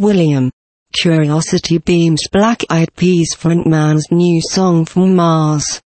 William. Curiosity beams Black Eyed Peas frontman's new song from Mars.